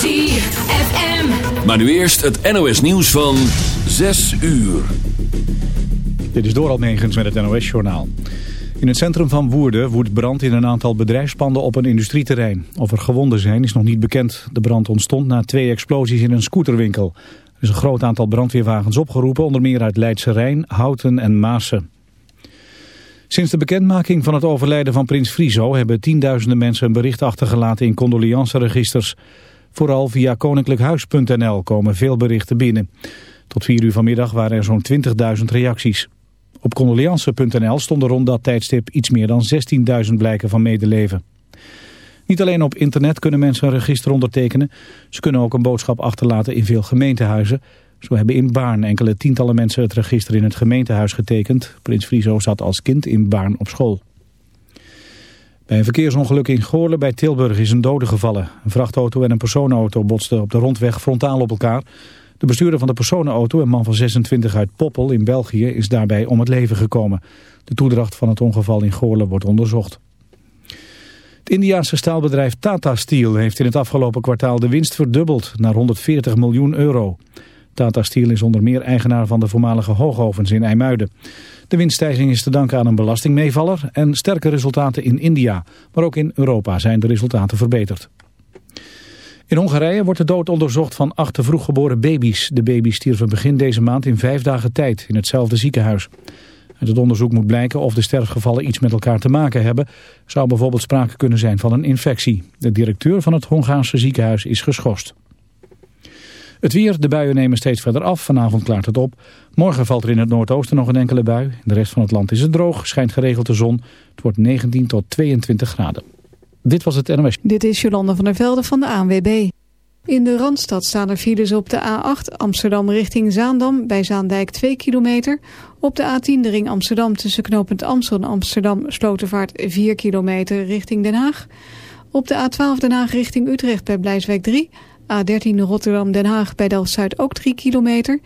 ZFM. Maar nu eerst het NOS nieuws van 6 uur. Dit is door Almegens met het NOS-journaal. In het centrum van Woerden woedt brand in een aantal bedrijfspanden op een industrieterrein. Of er gewonden zijn is nog niet bekend. De brand ontstond na twee explosies in een scooterwinkel. Er is een groot aantal brandweerwagens opgeroepen, onder meer uit Leidse Rijn, Houten en Maassen. Sinds de bekendmaking van het overlijden van prins Friso hebben tienduizenden mensen een bericht achtergelaten in condoleanceregisters. Vooral via koninklijkhuis.nl komen veel berichten binnen. Tot vier uur vanmiddag waren er zo'n 20.000 reacties. Op condoleance.nl stonden rond dat tijdstip iets meer dan 16.000 blijken van medeleven. Niet alleen op internet kunnen mensen een register ondertekenen. Ze kunnen ook een boodschap achterlaten in veel gemeentehuizen. Zo hebben in Baarn enkele tientallen mensen het register in het gemeentehuis getekend. Prins Friso zat als kind in Baarn op school. Bij een verkeersongeluk in Goorlen bij Tilburg is een dode gevallen. Een vrachtauto en een personenauto botsten op de rondweg frontaal op elkaar. De bestuurder van de personenauto, een man van 26 uit Poppel in België, is daarbij om het leven gekomen. De toedracht van het ongeval in Goorlen wordt onderzocht. Het Indiaanse staalbedrijf Tata Steel heeft in het afgelopen kwartaal de winst verdubbeld naar 140 miljoen euro. Tata Steel is onder meer eigenaar van de voormalige hoogovens in IJmuiden. De winststijging is te danken aan een belastingmeevaller en sterke resultaten in India. Maar ook in Europa zijn de resultaten verbeterd. In Hongarije wordt de dood onderzocht van acht te vroeg geboren baby's. De baby's stierven begin deze maand in vijf dagen tijd in hetzelfde ziekenhuis. Uit het onderzoek moet blijken of de sterfgevallen iets met elkaar te maken hebben. Zou bijvoorbeeld sprake kunnen zijn van een infectie. De directeur van het Hongaarse ziekenhuis is geschorst. Het weer, de buien nemen steeds verder af. Vanavond klaart het op. Morgen valt er in het noordoosten nog een enkele bui. In de rest van het land is het droog, schijnt geregeld de zon. Het wordt 19 tot 22 graden. Dit was het NOS. Dit is Jolanda van der Velde van de ANWB. In de Randstad staan er files op de A8 Amsterdam richting Zaandam bij Zaandijk 2 kilometer. Op de A10 de ring Amsterdam tussen knooppunt Amstel en Amsterdam Slotervaart 4 kilometer richting Den Haag. Op de A12 Den Haag richting Utrecht bij Blijswijk 3. A13 Rotterdam-Den Haag bij Delft-Zuid ook 3 kilometer.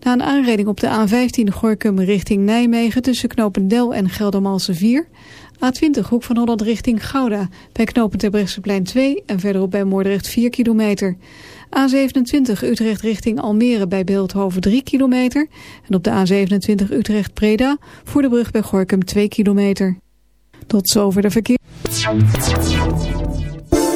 Na een aanreding op de A15 Gorkum richting Nijmegen tussen knooppunt Del en Geldermalsen 4. A20 Hoek van Holland richting Gouda bij Terbrechtseplein 2 en verderop bij Moordrecht 4 kilometer. A27 Utrecht richting Almere bij Beeldhoven 3 kilometer. En op de A27 Utrecht-Preda voor de brug bij Gorkum 2 kilometer. Tot zover de verkeer.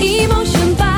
一梦生白。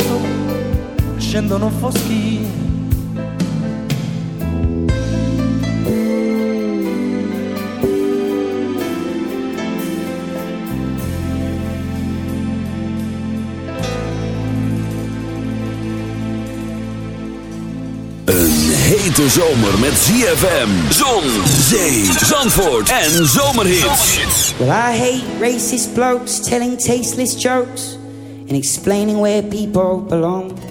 scendono foschie. Een hete zomer met ZFM, zon, zee, zandvoort en zomerhits. Well, I hate racist blokes telling tasteless jokes and explaining where people belong.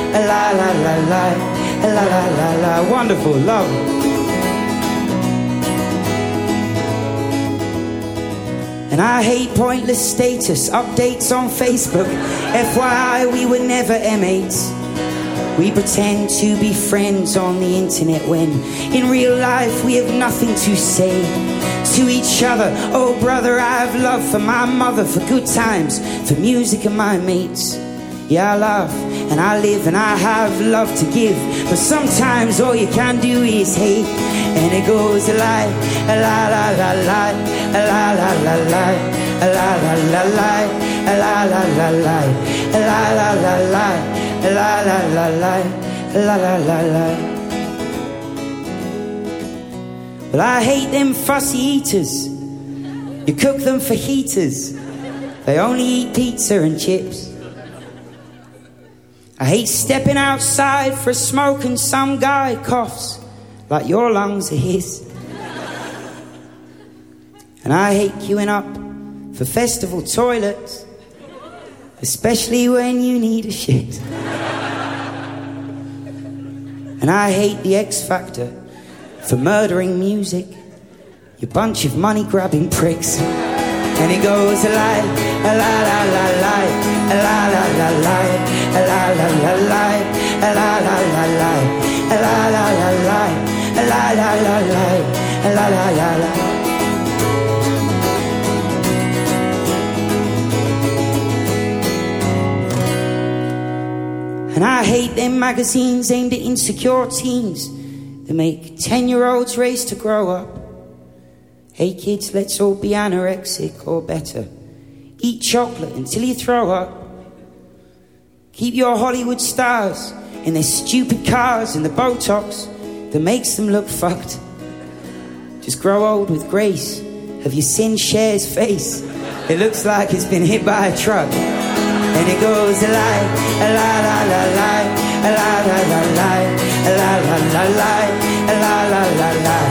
la la la la la la la la wonderful love And I hate pointless status updates on Facebook. FYI, we were never M8s. We pretend to be friends on the internet when in real life we have nothing to say to each other. Oh, brother, I have love for my mother, for good times, for music and my mates. Yeah, I love and I live and I have love to give. But sometimes all you can do is hate. And it goes a lie, a la la la la, a la la la la, a la la la la, a la la la la, a la la la la, a la la la la, la la la la. Well, I hate them fussy eaters. You cook them for heaters. They only eat pizza and chips. I hate stepping outside for a smoke and some guy coughs like your lungs are his. And I hate queuing up for festival toilets, especially when you need a shit. And I hate the X Factor for murdering music, you bunch of money grabbing pricks. And it goes a lie, a la la la la, la la la la, la la la la, la la la la, la la la la, la la la la, la la la la. And I hate them magazines aimed at insecure teens that make 10 year olds race to grow up. Hey kids, let's all be anorexic or better. Eat chocolate until you throw up. Keep your Hollywood stars in their stupid cars and the Botox that makes them look fucked. Just grow old with grace. Have you seen Cher's face? It looks like it's been hit by a truck. And it goes a lie, a la la la la, a la la la la, a la la la la, a la la la la,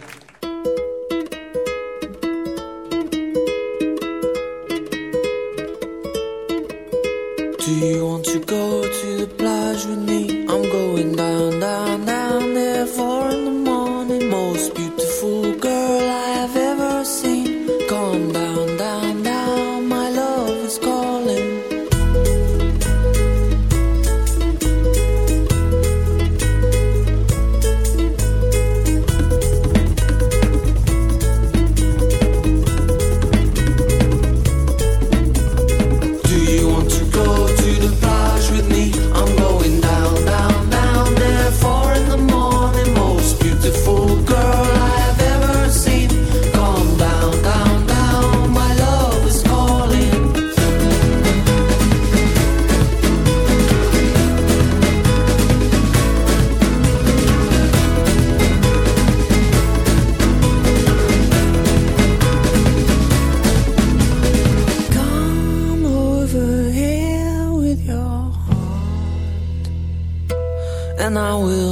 and I will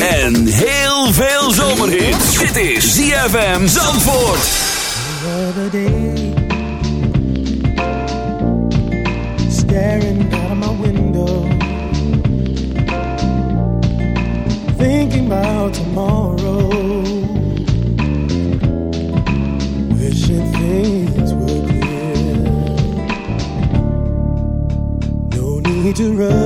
en heel veel. Dit is ZFM Zandvoort. Day, staring out of my window. Thinking about tomorrow. Wishing things were clear. No need to run.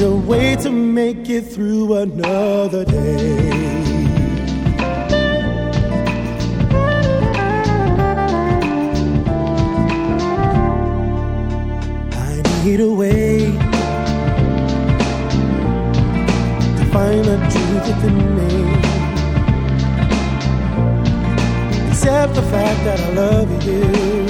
find a way to make it through another day. I need a way to find a truth within me. Except the fact that I love you.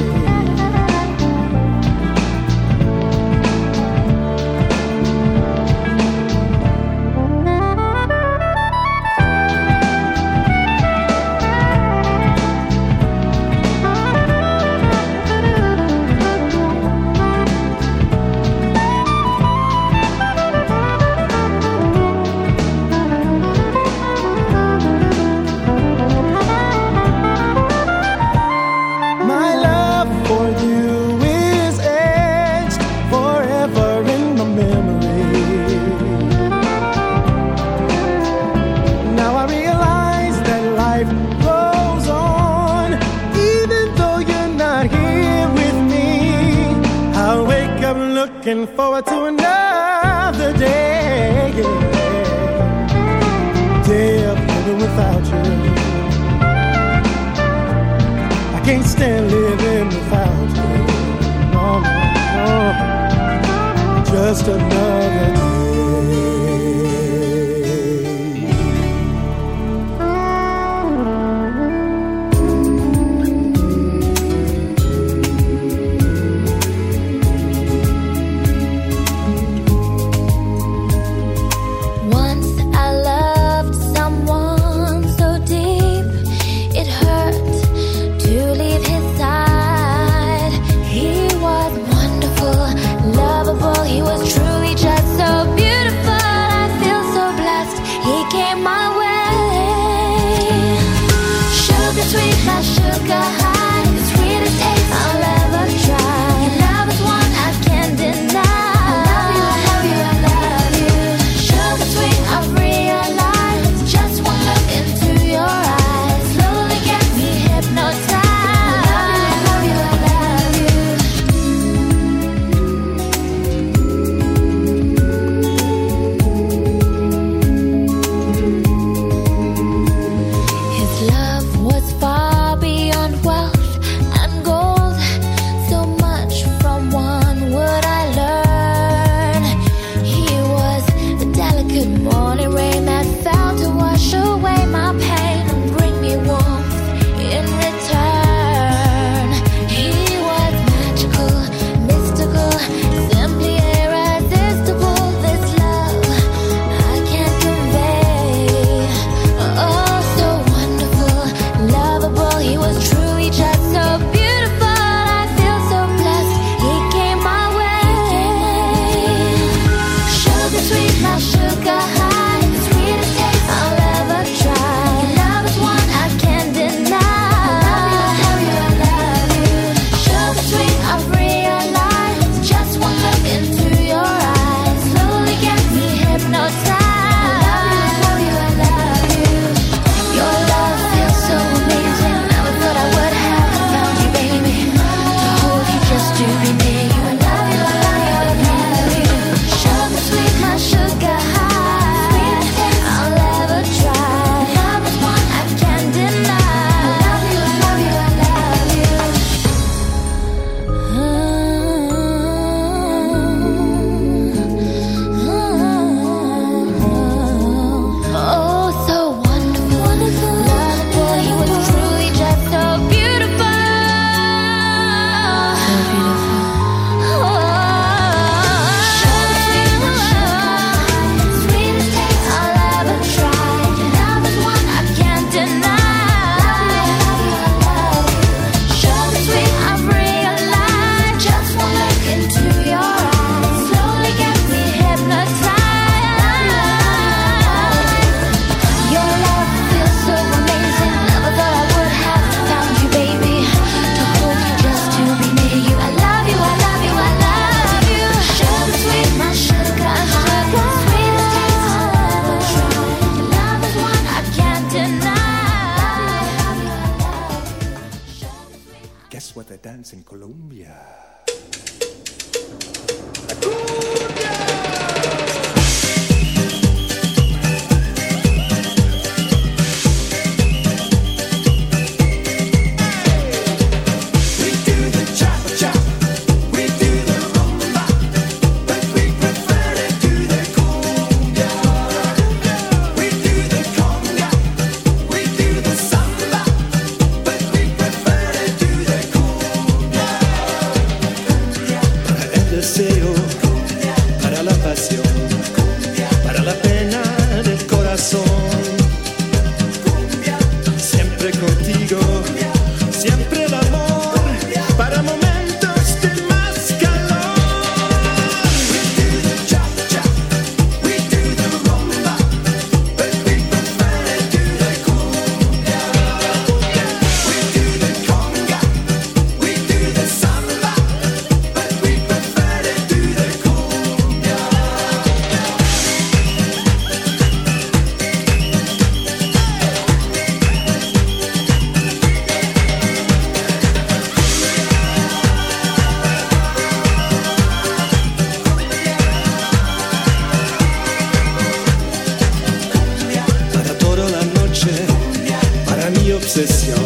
obsesión,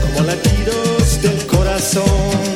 como latidos del corazón.